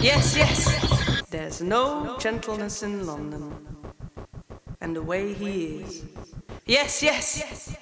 Yes, yes. There's no gentleness in London. And the way he is. Yes, yes. yes.